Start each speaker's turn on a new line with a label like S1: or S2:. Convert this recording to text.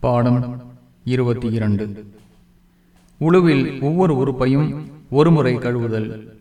S1: பாடம் இருபத்தி இரண்டு. உழுவில் ஒவ்வொரு உறுப்பையும் ஒருமுறை கழுவுதல்.